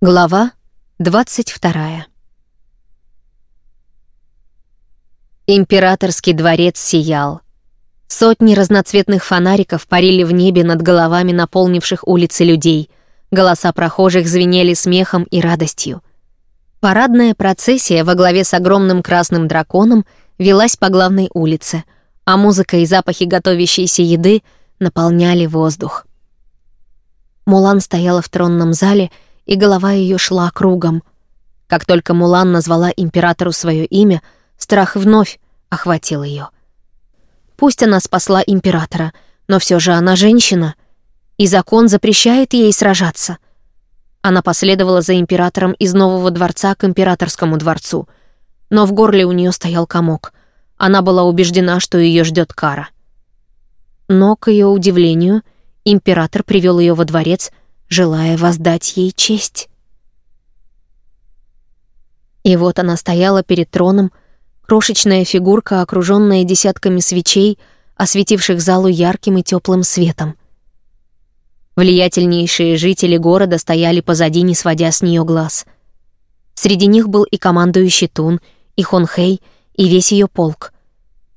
Глава 22. Императорский дворец сиял. Сотни разноцветных фонариков парили в небе над головами наполнивших улицы людей. Голоса прохожих звенели смехом и радостью. Парадная процессия во главе с огромным красным драконом велась по главной улице, а музыка и запахи готовящейся еды наполняли воздух. Мулан стояла в тронном зале — и голова ее шла кругом. Как только Мулан назвала императору свое имя, страх вновь охватил ее. Пусть она спасла императора, но все же она женщина, и закон запрещает ей сражаться. Она последовала за императором из нового дворца к императорскому дворцу, но в горле у нее стоял комок. Она была убеждена, что ее ждет кара. Но, к ее удивлению, император привел ее во дворец — желая воздать ей честь. И вот она стояла перед троном, крошечная фигурка, окруженная десятками свечей, осветивших залу ярким и теплым светом. Влиятельнейшие жители города стояли позади, не сводя с нее глаз. Среди них был и командующий Тун, и Хонхей, и весь ее полк.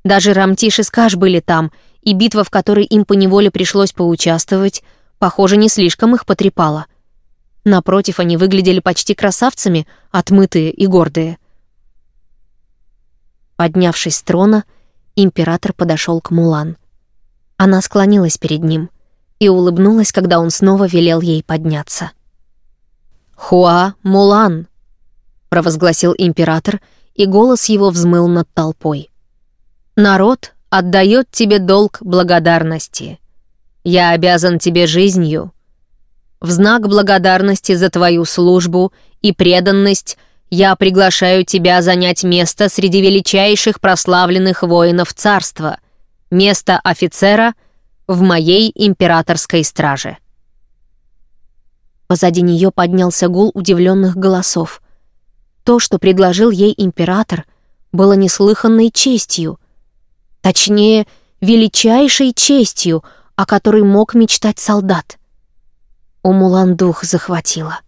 Даже Рамтиш и Скаш были там, и битва, в которой им поневоле пришлось поучаствовать — похоже, не слишком их потрепало. Напротив, они выглядели почти красавцами, отмытые и гордые. Поднявшись с трона, император подошел к Мулан. Она склонилась перед ним и улыбнулась, когда он снова велел ей подняться. «Хуа Мулан!» — провозгласил император, и голос его взмыл над толпой. «Народ отдает тебе долг благодарности. Я обязан тебе жизнью. В знак благодарности за твою службу и преданность я приглашаю тебя занять место среди величайших прославленных воинов царства, место офицера в моей императорской страже». Позади нее поднялся гул удивленных голосов. То, что предложил ей император, было неслыханной честью. Точнее, величайшей честью — о которой мог мечтать солдат. У Мулан дух захватило.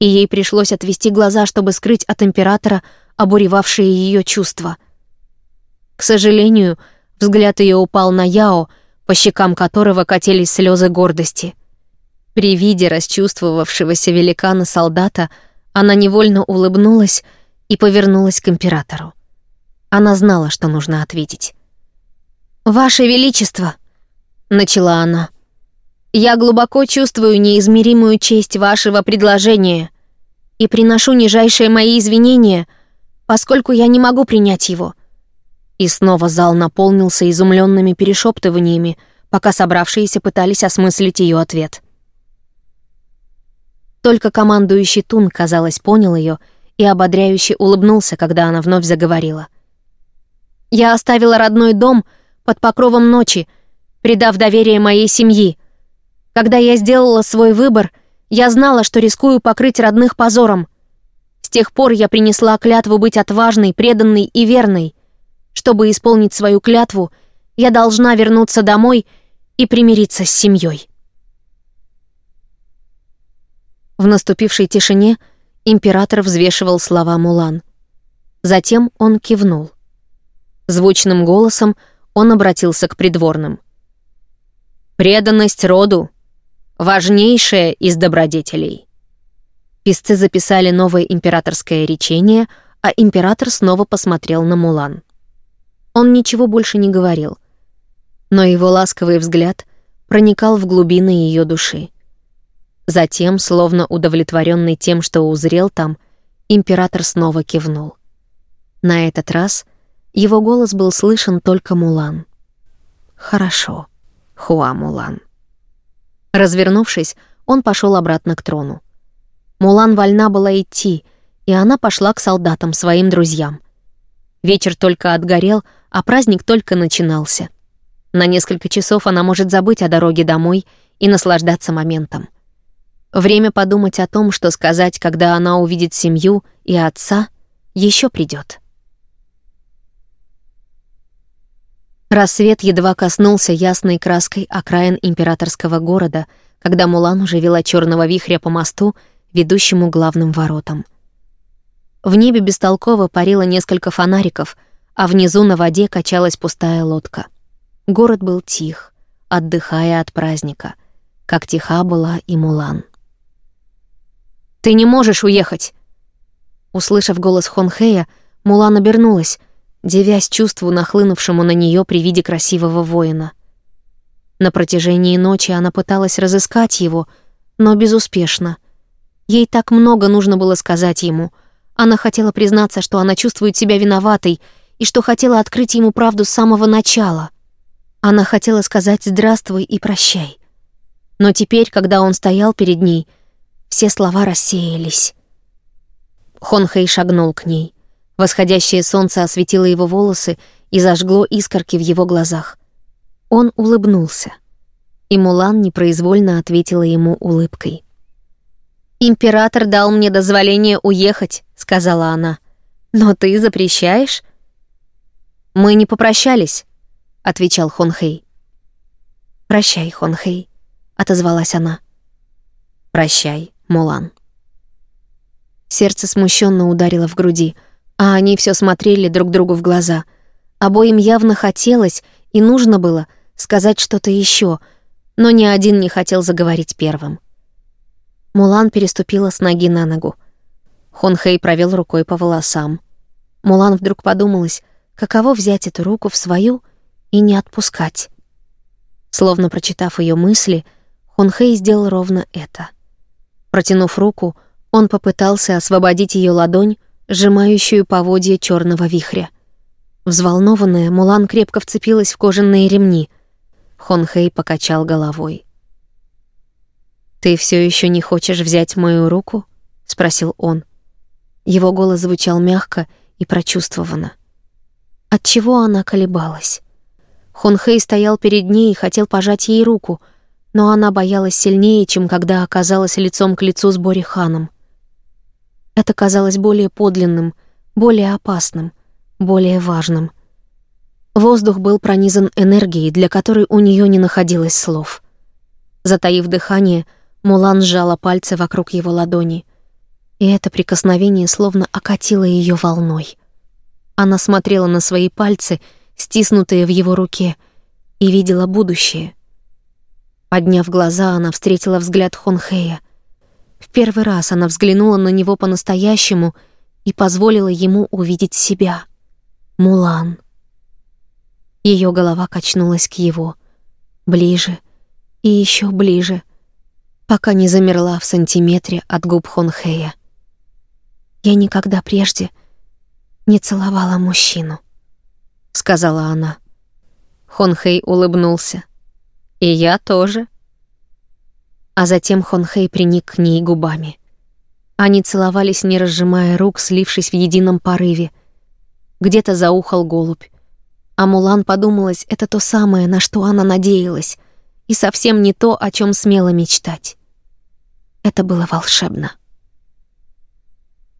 И ей пришлось отвести глаза, чтобы скрыть от императора обуревавшие ее чувства. К сожалению, взгляд ее упал на Яо, по щекам которого катились слезы гордости. При виде расчувствовавшегося великана-солдата она невольно улыбнулась и повернулась к императору. Она знала, что нужно ответить. «Ваше Величество!» Начала она. «Я глубоко чувствую неизмеримую честь вашего предложения и приношу нижайшие мои извинения, поскольку я не могу принять его». И снова зал наполнился изумленными перешептываниями, пока собравшиеся пытались осмыслить ее ответ. Только командующий Тун, казалось, понял ее и ободряюще улыбнулся, когда она вновь заговорила. «Я оставила родной дом под покровом ночи, предав доверие моей семьи. Когда я сделала свой выбор, я знала, что рискую покрыть родных позором. С тех пор я принесла клятву быть отважной, преданной и верной. Чтобы исполнить свою клятву, я должна вернуться домой и примириться с семьей. В наступившей тишине император взвешивал слова Мулан. Затем он кивнул. Звучным голосом он обратился к придворным — Преданность роду — важнейшая из добродетелей. Писцы записали новое императорское речение, а император снова посмотрел на Мулан. Он ничего больше не говорил, но его ласковый взгляд проникал в глубины ее души. Затем, словно удовлетворенный тем, что узрел там, император снова кивнул. На этот раз его голос был слышен только Мулан. «Хорошо». Хуа Мулан. Развернувшись, он пошел обратно к трону. Мулан вольна была идти, и она пошла к солдатам, своим друзьям. Вечер только отгорел, а праздник только начинался. На несколько часов она может забыть о дороге домой и наслаждаться моментом. Время подумать о том, что сказать, когда она увидит семью и отца, еще придет. Рассвет едва коснулся ясной краской окраин императорского города, когда Мулан уже вела черного вихря по мосту, ведущему главным воротам. В небе бестолково парило несколько фонариков, а внизу на воде качалась пустая лодка. Город был тих, отдыхая от праздника, как тиха была и Мулан. «Ты не можешь уехать!» Услышав голос Хонхея, Мулан обернулась, девясь чувству, нахлынувшему на нее при виде красивого воина. На протяжении ночи она пыталась разыскать его, но безуспешно. Ей так много нужно было сказать ему. Она хотела признаться, что она чувствует себя виноватой и что хотела открыть ему правду с самого начала. Она хотела сказать «здравствуй» и «прощай». Но теперь, когда он стоял перед ней, все слова рассеялись. Хонхэй шагнул к ней. Восходящее солнце осветило его волосы и зажгло искорки в его глазах. Он улыбнулся, и Мулан непроизвольно ответила ему улыбкой. «Император дал мне дозволение уехать», — сказала она. «Но ты запрещаешь?» «Мы не попрощались», — отвечал Хонхэй. «Прощай, Хонхэй», — отозвалась она. «Прощай, Мулан». Сердце смущенно ударило в груди, а они все смотрели друг другу в глаза. Обоим явно хотелось и нужно было сказать что-то еще, но ни один не хотел заговорить первым. Мулан переступила с ноги на ногу. Хонхэй провел рукой по волосам. Мулан вдруг подумалась, каково взять эту руку в свою и не отпускать. Словно прочитав ее мысли, Хонхэй сделал ровно это. Протянув руку, он попытался освободить ее ладонь, сжимающую поводья черного вихря. Взволнованная, Мулан крепко вцепилась в кожаные ремни. Хонхэй покачал головой. «Ты все еще не хочешь взять мою руку?» — спросил он. Его голос звучал мягко и прочувствованно. Отчего она колебалась? Хонхэй стоял перед ней и хотел пожать ей руку, но она боялась сильнее, чем когда оказалась лицом к лицу с Бориханом. Это казалось более подлинным, более опасным, более важным. Воздух был пронизан энергией, для которой у нее не находилось слов. Затаив дыхание, Мулан сжала пальцы вокруг его ладони, и это прикосновение словно окатило ее волной. Она смотрела на свои пальцы, стиснутые в его руке, и видела будущее. Подняв глаза, она встретила взгляд Хонхея — в первый раз она взглянула на него по-настоящему и позволила ему увидеть себя. Мулан. Ее голова качнулась к его. Ближе и еще ближе, пока не замерла в сантиметре от губ Хонхея. «Я никогда прежде не целовала мужчину», — сказала она. Хонхей улыбнулся. «И я тоже», а затем Хонхэй приник к ней губами. Они целовались, не разжимая рук, слившись в едином порыве. Где-то заухал голубь. А Мулан подумалась, это то самое, на что она надеялась, и совсем не то, о чем смела мечтать. Это было волшебно.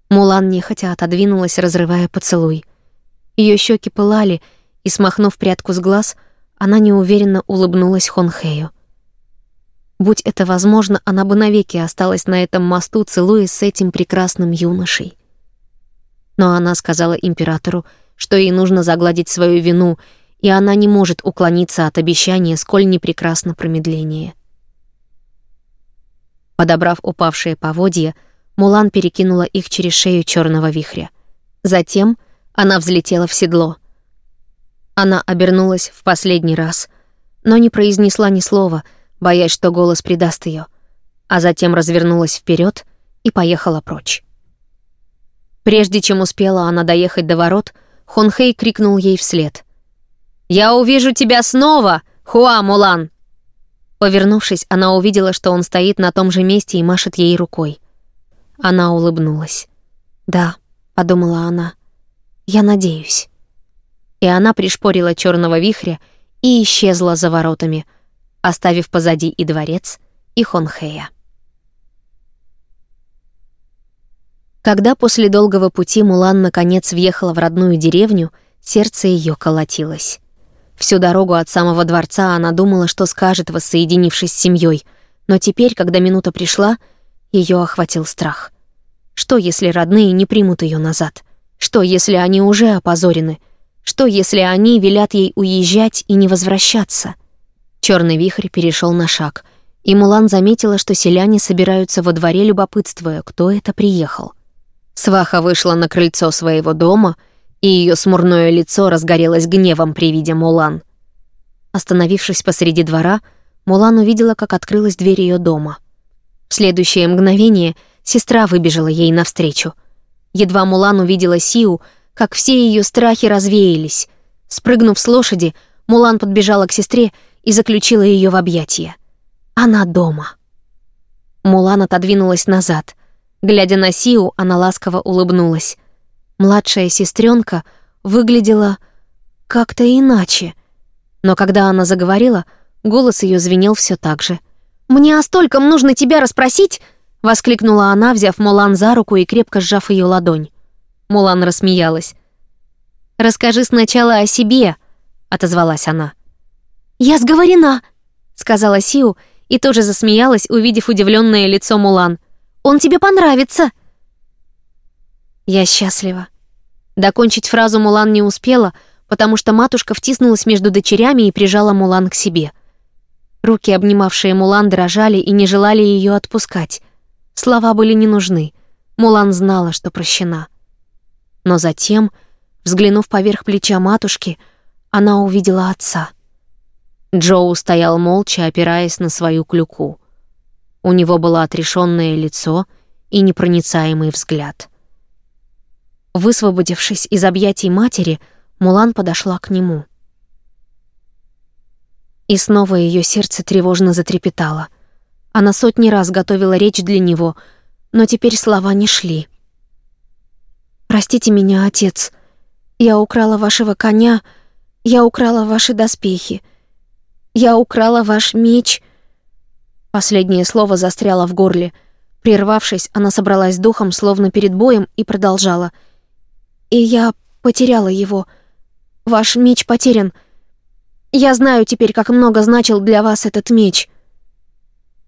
Мулан нехотя отодвинулась, разрывая поцелуй. Ее щеки пылали, и, смахнув прядку с глаз, она неуверенно улыбнулась Хонхею. Будь это возможно, она бы навеки осталась на этом мосту, целуясь с этим прекрасным юношей. Но она сказала императору, что ей нужно загладить свою вину, и она не может уклониться от обещания, сколь не прекрасно промедление. Подобрав упавшие поводья, Мулан перекинула их через шею черного вихря. Затем она взлетела в седло. Она обернулась в последний раз, но не произнесла ни слова — боясь, что голос предаст ее, а затем развернулась вперед и поехала прочь. Прежде чем успела она доехать до ворот, Хонхей крикнул ей вслед. «Я увижу тебя снова, Хуа Мулан!» Повернувшись, она увидела, что он стоит на том же месте и машет ей рукой. Она улыбнулась. «Да», — подумала она, — «я надеюсь». И она пришпорила черного вихря и исчезла за воротами — оставив позади и дворец, и Хонхея. Когда после долгого пути Мулан наконец въехала в родную деревню, сердце ее колотилось. Всю дорогу от самого дворца она думала, что скажет, воссоединившись с семьей, но теперь, когда минута пришла, Ее охватил страх. Что, если родные не примут ее назад? Что, если они уже опозорены? Что, если они велят ей уезжать и не возвращаться? Черный вихрь перешел на шаг, и Мулан заметила, что селяне собираются во дворе, любопытствуя, кто это приехал. Сваха вышла на крыльцо своего дома, и ее смурное лицо разгорелось гневом при виде Мулан. Остановившись посреди двора, Мулан увидела, как открылась дверь ее дома. В следующее мгновение сестра выбежала ей навстречу. Едва Мулан увидела Сиу, как все ее страхи развеялись. Спрыгнув с лошади, Мулан подбежала к сестре и заключила ее в объятия. Она дома. Мулан отодвинулась назад. Глядя на Сиу, она ласково улыбнулась. Младшая сестренка выглядела как-то иначе. Но когда она заговорила, голос ее звенел все так же. «Мне о стольком нужно тебя расспросить!» — воскликнула она, взяв Мулан за руку и крепко сжав ее ладонь. Мулан рассмеялась. «Расскажи сначала о себе», — отозвалась она. «Я сговорена», — сказала Сиу и тоже засмеялась, увидев удивленное лицо Мулан. «Он тебе понравится». «Я счастлива». Докончить фразу Мулан не успела, потому что матушка втиснулась между дочерями и прижала Мулан к себе. Руки, обнимавшие Мулан, дрожали и не желали ее отпускать. Слова были не нужны. Мулан знала, что прощена. Но затем, взглянув поверх плеча матушки, она увидела отца. Джоу стоял молча, опираясь на свою клюку. У него было отрешенное лицо и непроницаемый взгляд. Высвободившись из объятий матери, Мулан подошла к нему. И снова ее сердце тревожно затрепетало. Она сотни раз готовила речь для него, но теперь слова не шли. «Простите меня, отец. Я украла вашего коня, я украла ваши доспехи, я украла ваш меч». Последнее слово застряло в горле. Прервавшись, она собралась духом, словно перед боем, и продолжала. «И я потеряла его. Ваш меч потерян. Я знаю теперь, как много значил для вас этот меч».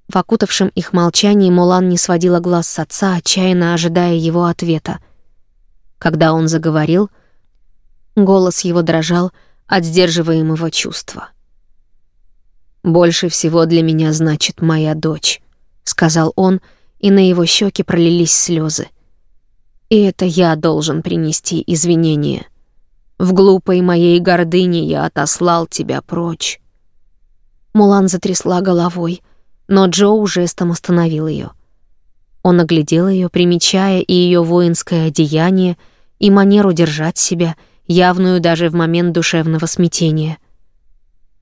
В окутавшем их молчании Мулан не сводила глаз с отца, отчаянно ожидая его ответа. Когда он заговорил, голос его дрожал от сдерживаемого чувства. «Больше всего для меня значит моя дочь», — сказал он, и на его щеки пролились слезы. «И это я должен принести извинения. В глупой моей гордыне я отослал тебя прочь». Мулан затрясла головой, но Джоу жестом остановил ее. Он оглядел ее, примечая и ее воинское одеяние, и манеру держать себя, явную даже в момент душевного смятения.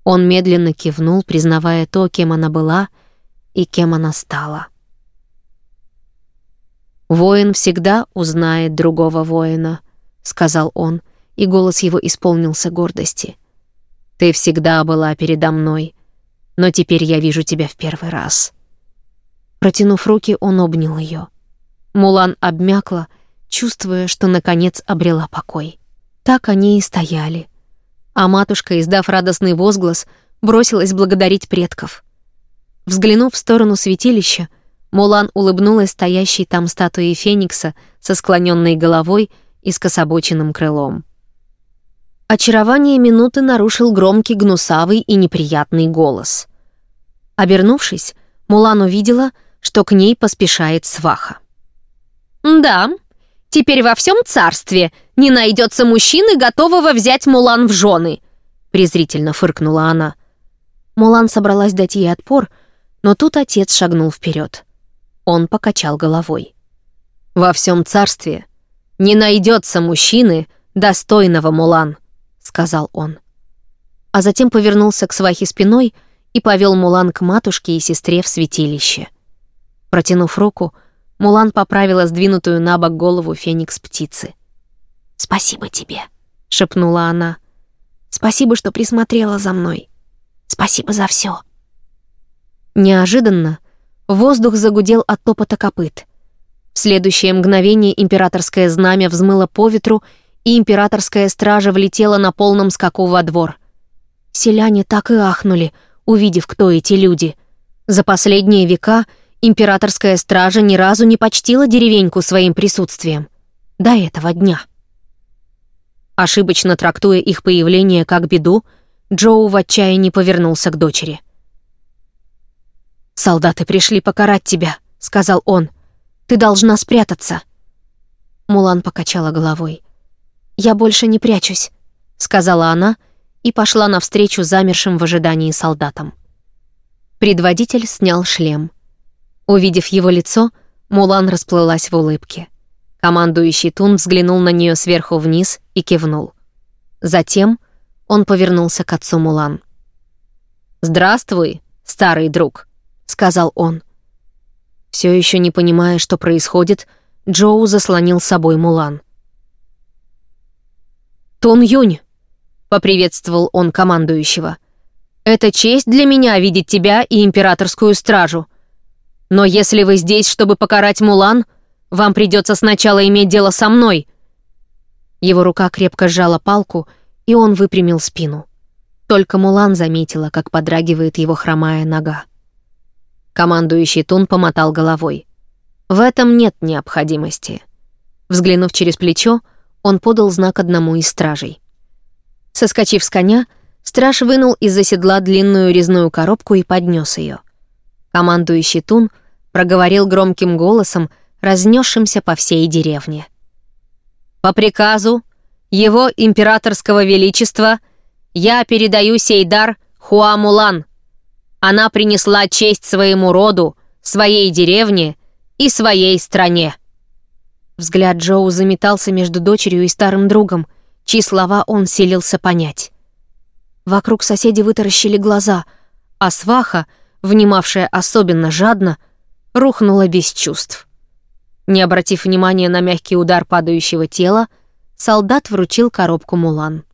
Он медленно кивнул, признавая то, кем она была и кем она стала. «Воин всегда узнает другого воина», — сказал он, и голос его исполнился гордости. «Ты всегда была передо мной, но теперь я вижу тебя в первый раз». Протянув руки, он обнял ее. Мулан обмякла, чувствуя, что наконец обрела покой. Так они и стояли. А матушка, издав радостный возглас, бросилась благодарить предков. Взглянув в сторону святилища, Мулан улыбнулась стоящей там статуе Феникса со склоненной головой и скособоченным крылом. Очарование минуты нарушил громкий, гнусавый и неприятный голос. Обернувшись, Мулан увидела, что к ней поспешает сваха. «Да, Теперь во всем царстве не найдется мужчины, готового взять Мулан в жены», — презрительно фыркнула она. Мулан собралась дать ей отпор, но тут отец шагнул вперед. Он покачал головой. «Во всем царстве не найдется мужчины, достойного Мулан», — сказал он. А затем повернулся к свахе спиной и повел Мулан к матушке и сестре в святилище. Протянув руку, Мулан поправила сдвинутую на бок голову феникс птицы. «Спасибо тебе», — шепнула она. «Спасибо, что присмотрела за мной. Спасибо за все. Неожиданно воздух загудел от топота копыт. В следующее мгновение императорское знамя взмыло по ветру, и императорская стража влетела на полном скаку во двор. Селяне так и ахнули, увидев, кто эти люди. За последние века — Императорская стража ни разу не почтила деревеньку своим присутствием. До этого дня. Ошибочно трактуя их появление как беду, Джоу в отчаянии повернулся к дочери. «Солдаты пришли покарать тебя», — сказал он. «Ты должна спрятаться». Мулан покачала головой. «Я больше не прячусь», — сказала она и пошла навстречу замершим в ожидании солдатам. Предводитель снял шлем — Увидев его лицо, Мулан расплылась в улыбке. Командующий Тун взглянул на нее сверху вниз и кивнул. Затем он повернулся к отцу Мулан. «Здравствуй, старый друг», — сказал он. Все еще не понимая, что происходит, Джоу заслонил собой Мулан. «Тун Юнь», — поприветствовал он командующего, — «это честь для меня видеть тебя и императорскую стражу. Но если вы здесь, чтобы покарать Мулан, вам придется сначала иметь дело со мной». Его рука крепко сжала палку, и он выпрямил спину. Только Мулан заметила, как подрагивает его хромая нога. Командующий Тун помотал головой. В этом нет необходимости. Взглянув через плечо, он подал знак одному из стражей. Соскочив с коня, страж вынул из-за седла длинную резную коробку и поднес ее. Командующий Тун — проговорил громким голосом, разнесшимся по всей деревне. «По приказу его императорского величества я передаю сей дар Хуамулан. Она принесла честь своему роду, своей деревне и своей стране». Взгляд Джоу заметался между дочерью и старым другом, чьи слова он селился понять. Вокруг соседи вытаращили глаза, а сваха, внимавшая особенно жадно, — рухнула без чувств. Не обратив внимания на мягкий удар падающего тела, солдат вручил коробку Мулан.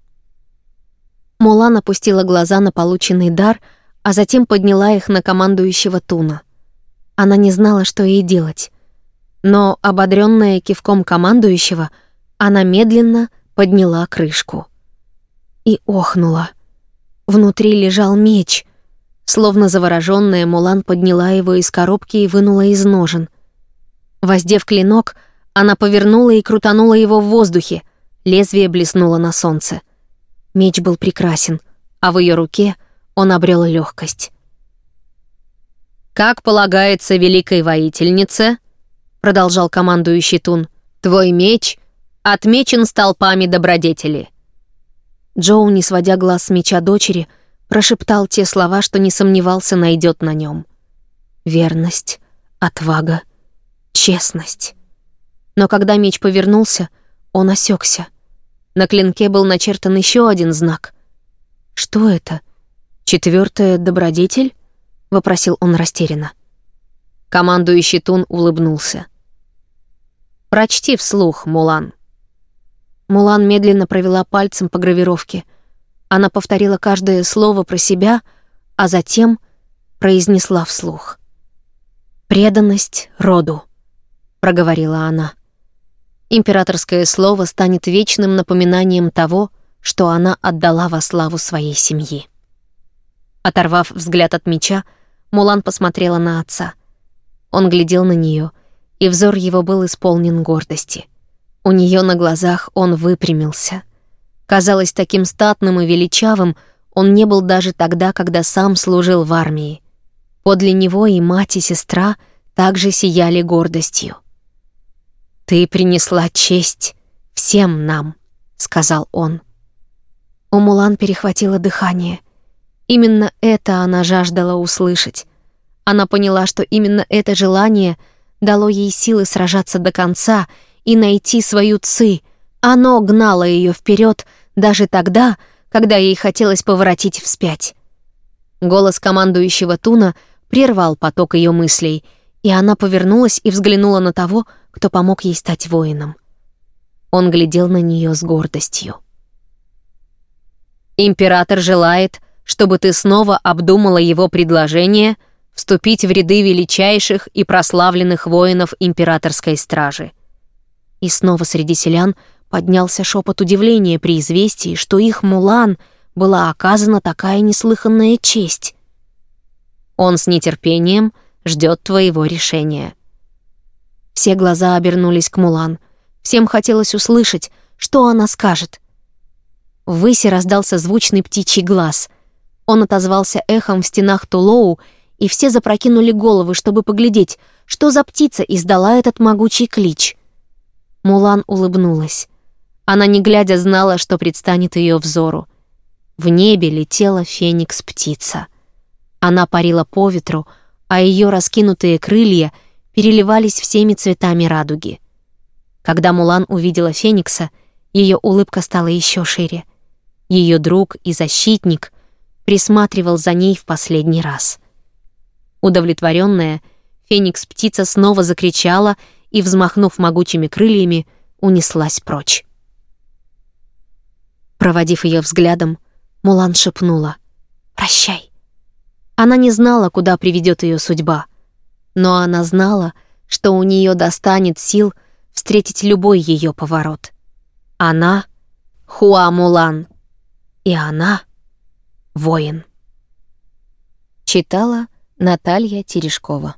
Мулан опустила глаза на полученный дар, а затем подняла их на командующего Туна. Она не знала, что ей делать. Но, ободренная кивком командующего, она медленно подняла крышку. И охнула. Внутри лежал меч, Словно заворожённая, Мулан подняла его из коробки и вынула из ножен. Воздев клинок, она повернула и крутанула его в воздухе. Лезвие блеснуло на солнце. Меч был прекрасен, а в ее руке он обрел легкость. «Как полагается великой воительнице», — продолжал командующий Тун, «твой меч отмечен столпами добродетели». Джоу, не сводя глаз с меча дочери, — прошептал те слова, что не сомневался найдет на нем. Верность, отвага, честность. Но когда меч повернулся, он осекся. На клинке был начертан еще один знак. «Что это? Четвертая добродетель?» — вопросил он растерянно. Командующий Тун улыбнулся. «Прочти вслух, Мулан». Мулан медленно провела пальцем по гравировке — она повторила каждое слово про себя, а затем произнесла вслух. «Преданность роду», — проговорила она. Императорское слово станет вечным напоминанием того, что она отдала во славу своей семьи. Оторвав взгляд от меча, Мулан посмотрела на отца. Он глядел на нее, и взор его был исполнен гордости. У нее на глазах он выпрямился — Казалось таким статным и величавым, он не был даже тогда, когда сам служил в армии. Подле него и мать, и сестра также сияли гордостью. «Ты принесла честь всем нам», — сказал он. У Мулан перехватило дыхание. Именно это она жаждала услышать. Она поняла, что именно это желание дало ей силы сражаться до конца и найти свою ци. Оно гнало ее вперед, даже тогда, когда ей хотелось поворотить вспять. Голос командующего Туна прервал поток ее мыслей, и она повернулась и взглянула на того, кто помог ей стать воином. Он глядел на нее с гордостью. «Император желает, чтобы ты снова обдумала его предложение вступить в ряды величайших и прославленных воинов императорской стражи». И снова среди селян Поднялся шепот удивления при известии, что их Мулан была оказана такая неслыханная честь. Он с нетерпением ждет твоего решения. Все глаза обернулись к Мулан. Всем хотелось услышать, что она скажет. В высе раздался звучный птичий глаз. Он отозвался эхом в стенах Тулоу, и все запрокинули головы, чтобы поглядеть, что за птица издала этот могучий клич. Мулан улыбнулась. Она, не глядя, знала, что предстанет ее взору. В небе летела феникс-птица. Она парила по ветру, а ее раскинутые крылья переливались всеми цветами радуги. Когда Мулан увидела феникса, ее улыбка стала еще шире. Ее друг и защитник присматривал за ней в последний раз. Удовлетворенная, феникс-птица снова закричала и, взмахнув могучими крыльями, унеслась прочь. Проводив ее взглядом, Мулан шепнула «Прощай». Она не знала, куда приведет ее судьба, но она знала, что у нее достанет сил встретить любой ее поворот. Она — Хуа Мулан, и она — воин. Читала Наталья Терешкова.